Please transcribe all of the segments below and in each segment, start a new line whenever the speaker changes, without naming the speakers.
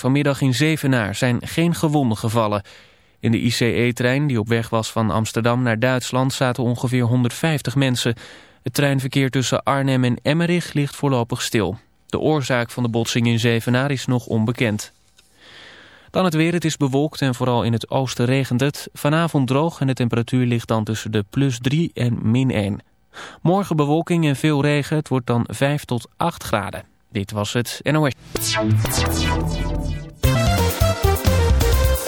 Vanmiddag in Zevenaar zijn geen gewonden gevallen. In de ICE-trein die op weg was van Amsterdam naar Duitsland zaten ongeveer 150 mensen. Het treinverkeer tussen Arnhem en Emmerich ligt voorlopig stil. De oorzaak van de botsing in Zevenaar is nog onbekend. Dan het weer, het is bewolkt en vooral in het oosten regent het. Vanavond droog en de temperatuur ligt dan tussen de plus 3 en min 1. Morgen bewolking en veel regen, het wordt dan 5 tot 8 graden. Dit was het NOS.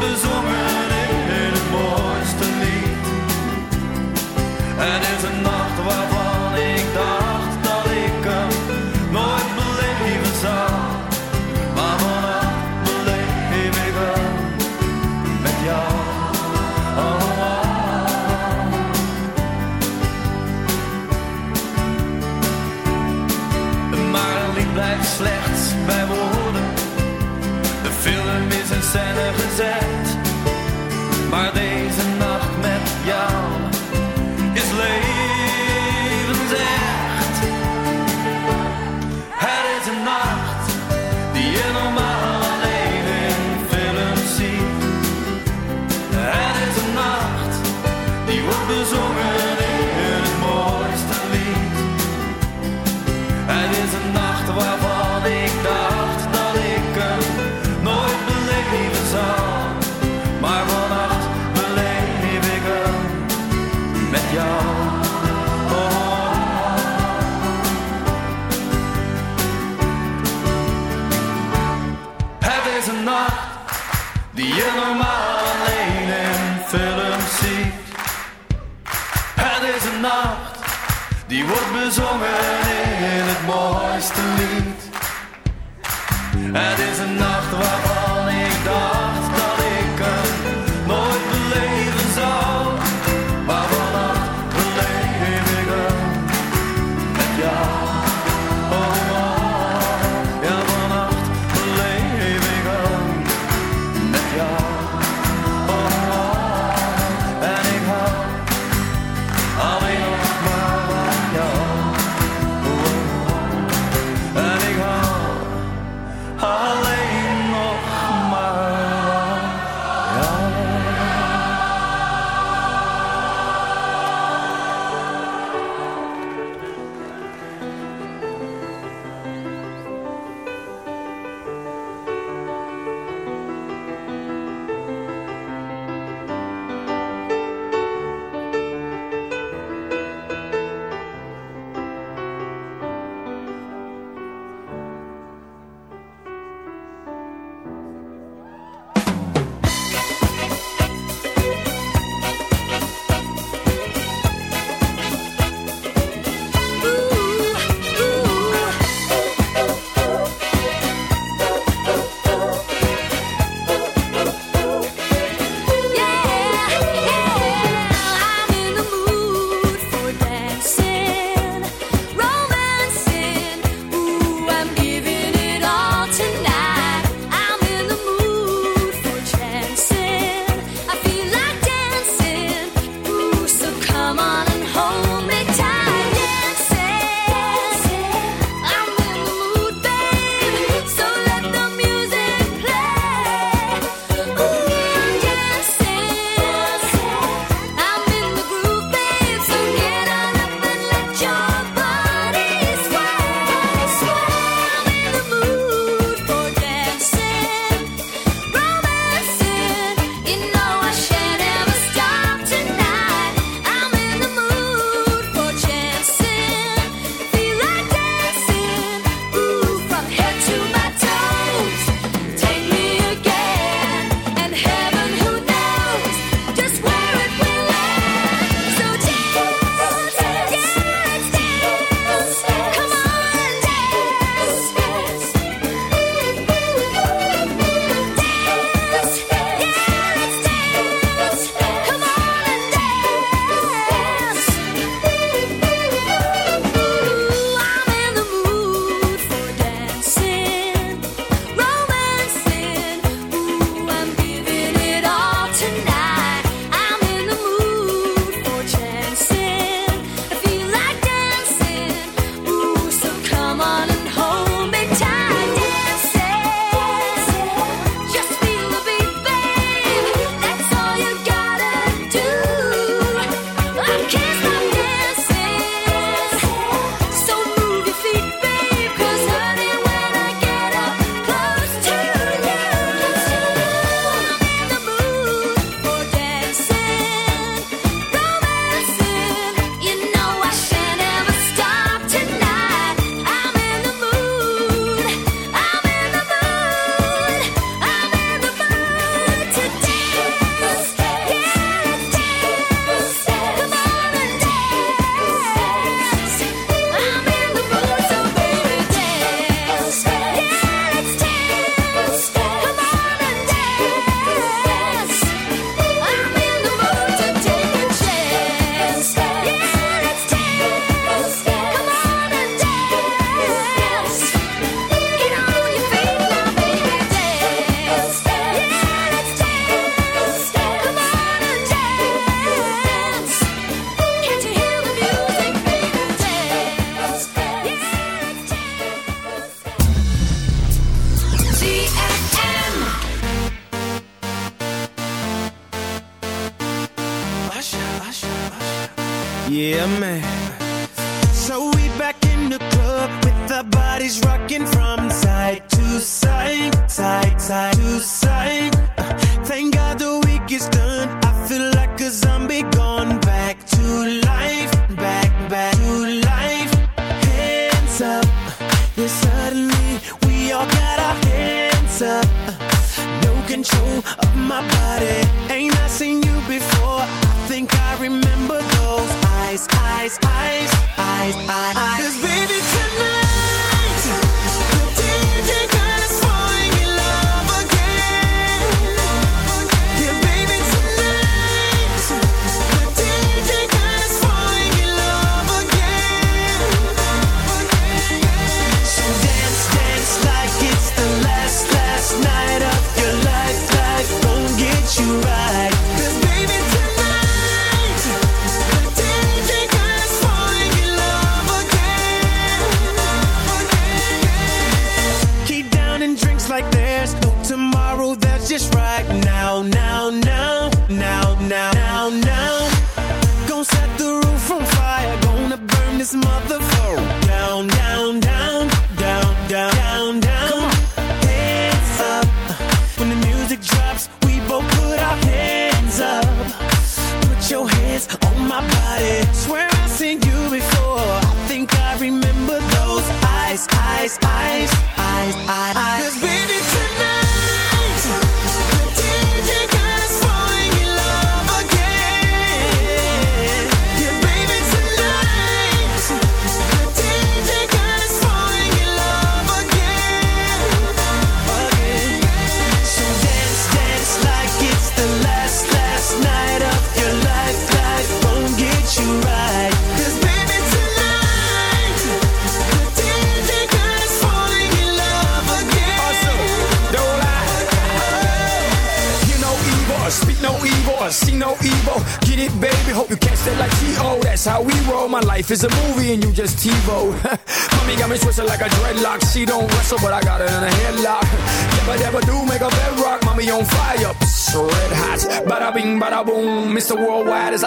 Bezongen in het mooiste lied. Het is een nacht waarvan Maar deze nacht met jou is levensecht. Het is een nacht die je normaal alleen in films ziet. Het is een nacht die wordt bezongen in het mooiste lied. Het is een nacht waarvan wordt bezongen in het mooiste lied. Het is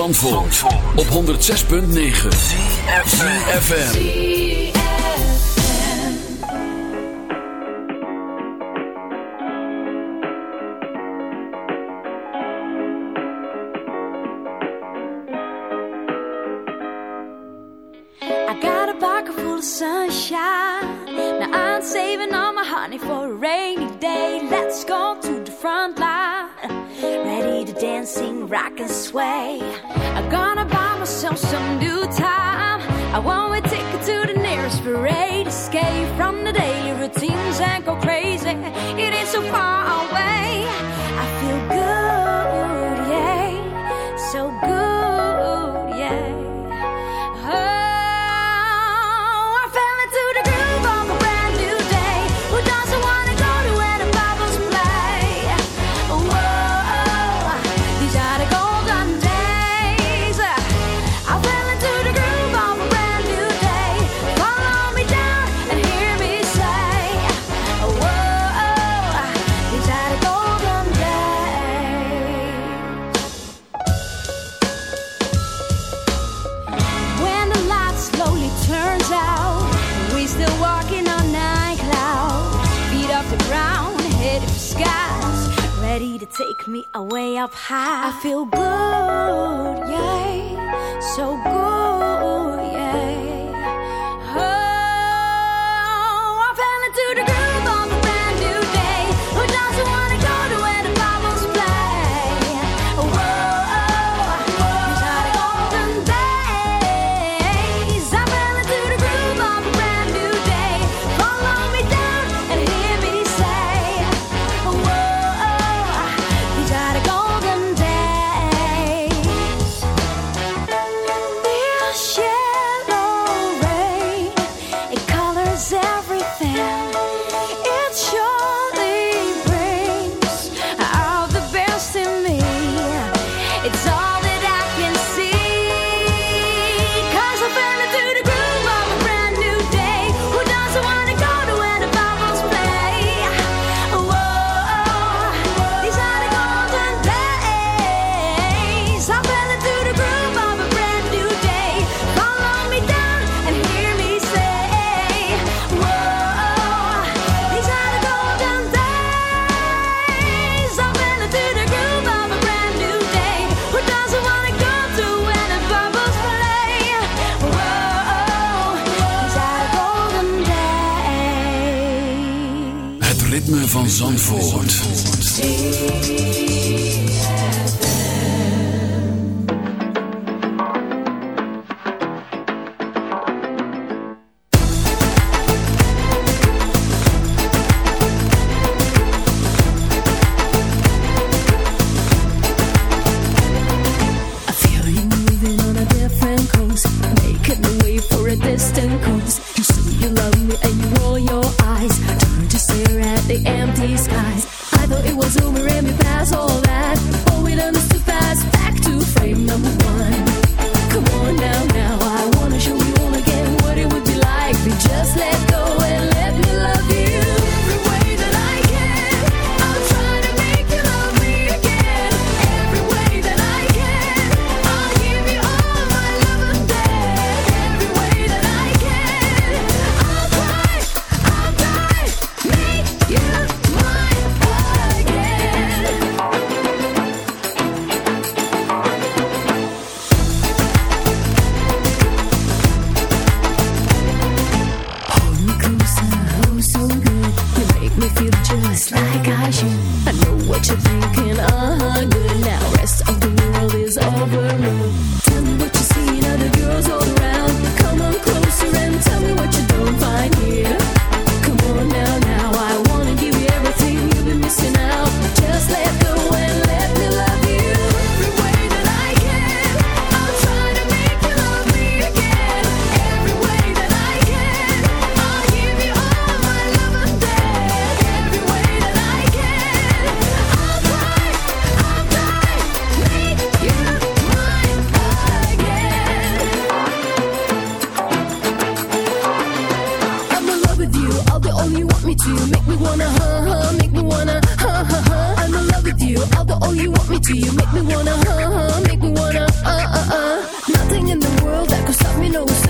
Zandvoort, Zandvoort. op 106.9 CFFM
I got a pocket full of sunshine. Now I'm saving all my honey for a rainy day. Let's go to the front line. Ready to dancing, rock and sway. feel good.
with you. Make me wanna huh huh, make me wanna huh huh huh. I'm in love with you. I'll go all you want me to. You make me wanna huh huh, make me wanna uh uh uh. Nothing in the world that could stop me, no.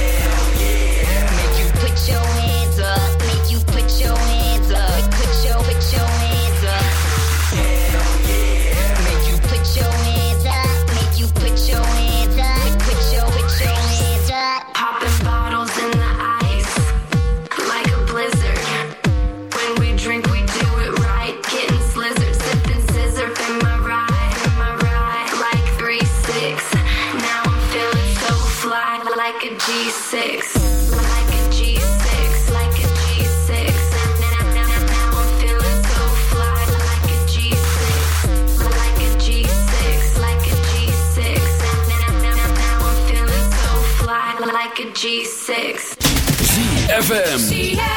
ZFM.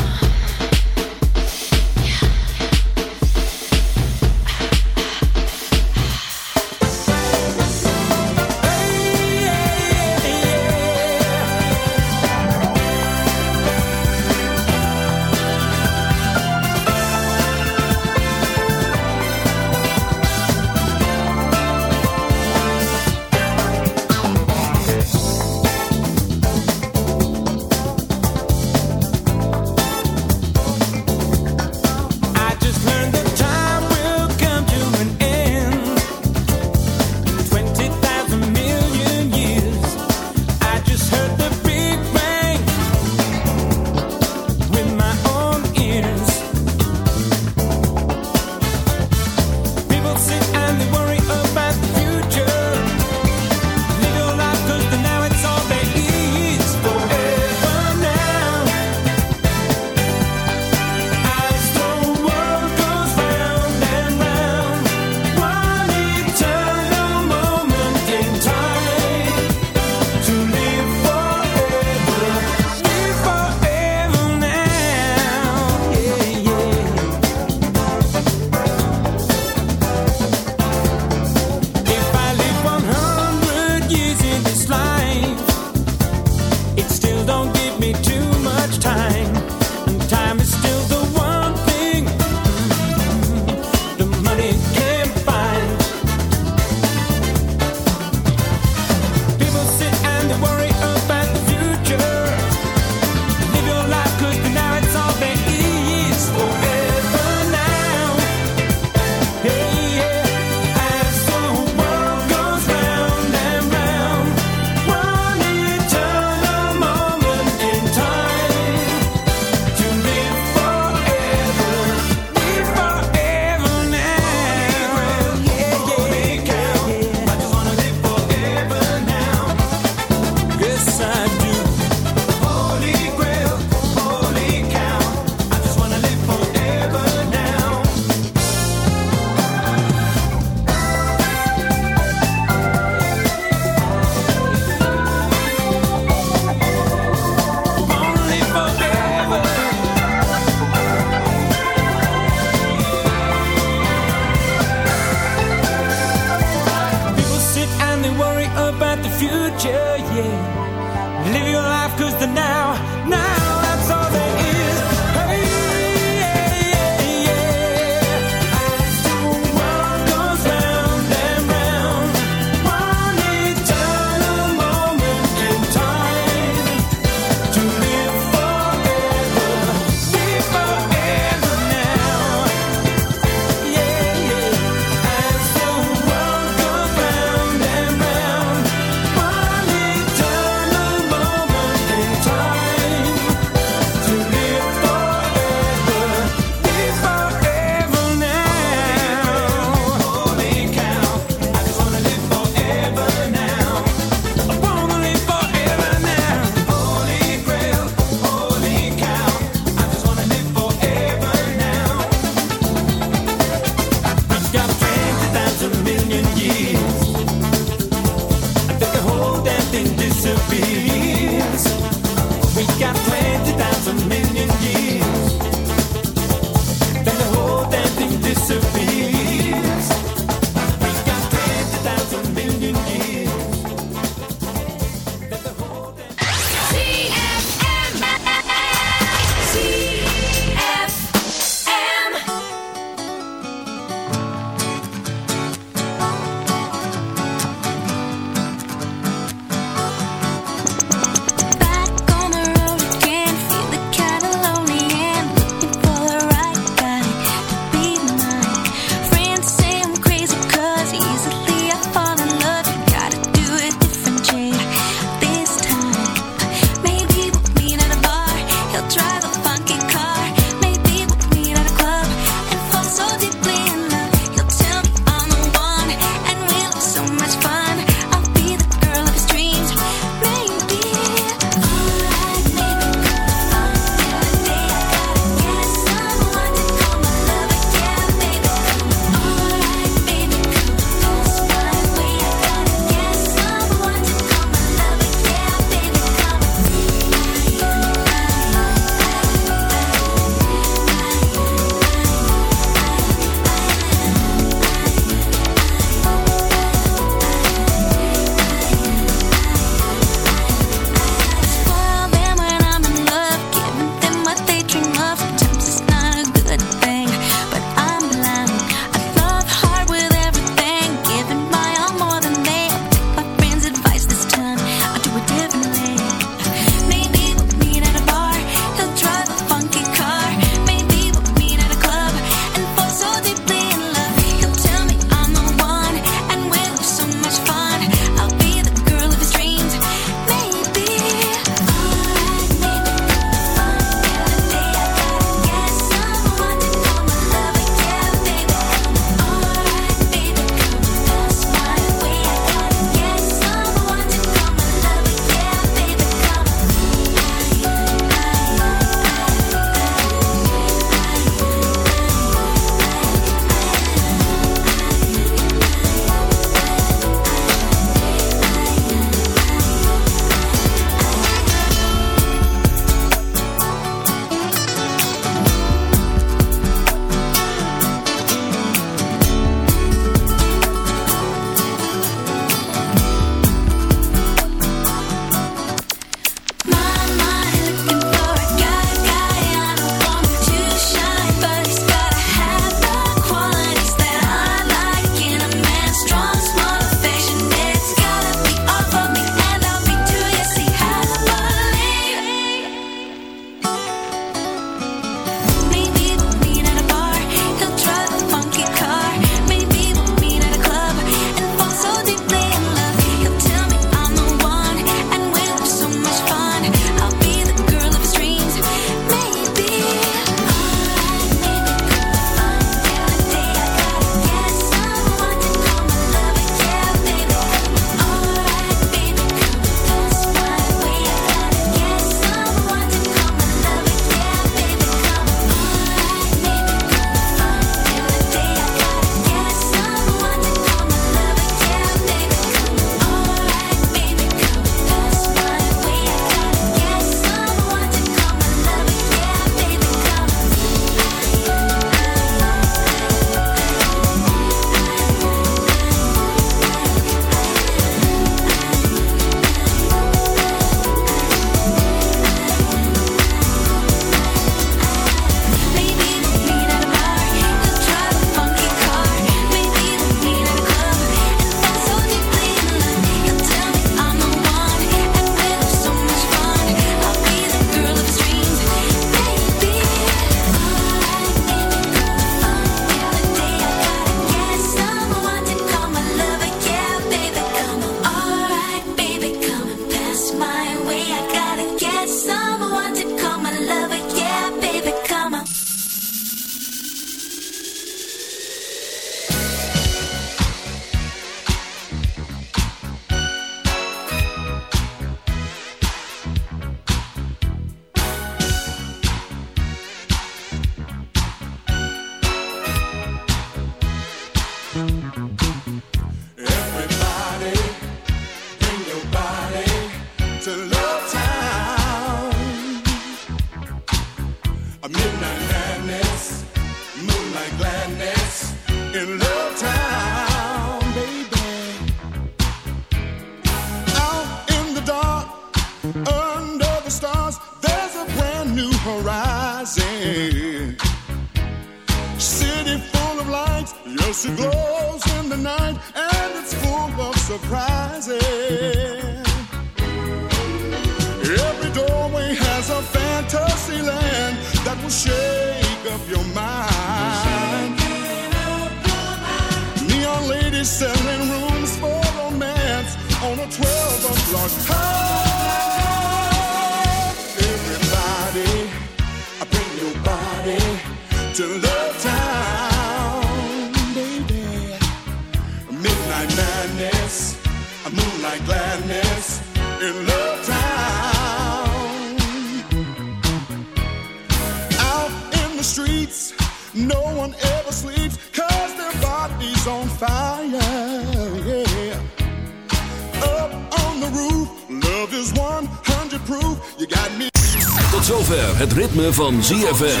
Zover het ritme van ZFM.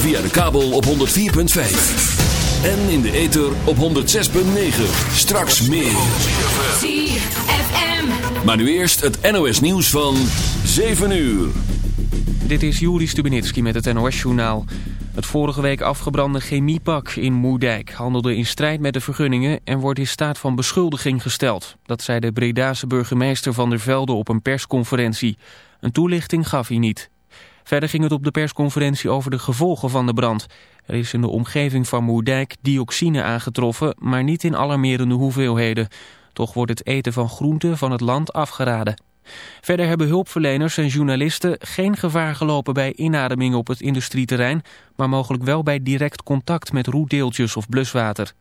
Via de kabel op 104.5. En in de ether op 106.9. Straks meer.
ZFM.
Maar nu eerst het NOS nieuws van 7 uur.
Dit is Juri Stubenitski met het NOS-journaal. Het vorige week afgebrande chemiepak in Moerdijk handelde in strijd met de vergunningen en wordt in staat van beschuldiging gesteld. Dat zei de Bredaanse burgemeester Van der Velde op een persconferentie. Een toelichting gaf hij niet. Verder ging het op de persconferentie over de gevolgen van de brand. Er is in de omgeving van Moerdijk dioxine aangetroffen, maar niet in alarmerende hoeveelheden. Toch wordt het eten van groenten van het land afgeraden. Verder hebben hulpverleners en journalisten geen gevaar gelopen bij inademing op het industrieterrein, maar mogelijk wel bij direct contact met roetdeeltjes of bluswater.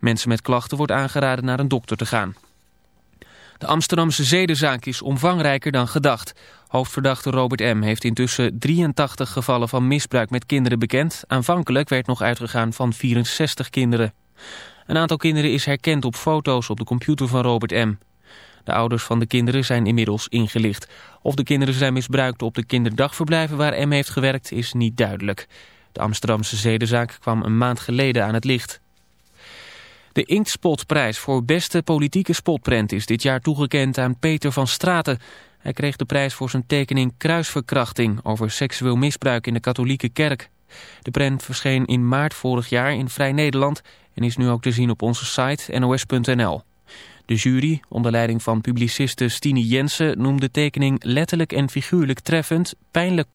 Mensen met klachten wordt aangeraden naar een dokter te gaan. De Amsterdamse zedenzaak is omvangrijker dan gedacht. Hoofdverdachte Robert M. heeft intussen 83 gevallen van misbruik met kinderen bekend. Aanvankelijk werd nog uitgegaan van 64 kinderen. Een aantal kinderen is herkend op foto's op de computer van Robert M. De ouders van de kinderen zijn inmiddels ingelicht. Of de kinderen zijn misbruikt op de kinderdagverblijven waar M heeft gewerkt is niet duidelijk. De Amsterdamse zedenzaak kwam een maand geleden aan het licht. De Inktspotprijs voor beste politieke spotprent is dit jaar toegekend aan Peter van Straten. Hij kreeg de prijs voor zijn tekening Kruisverkrachting over seksueel misbruik in de katholieke kerk. De prent verscheen in maart vorig jaar in Vrij Nederland en is nu ook te zien op onze site nos.nl. De jury, onder leiding van publiciste Stine Jensen, noemde de tekening letterlijk en figuurlijk treffend, pijnlijk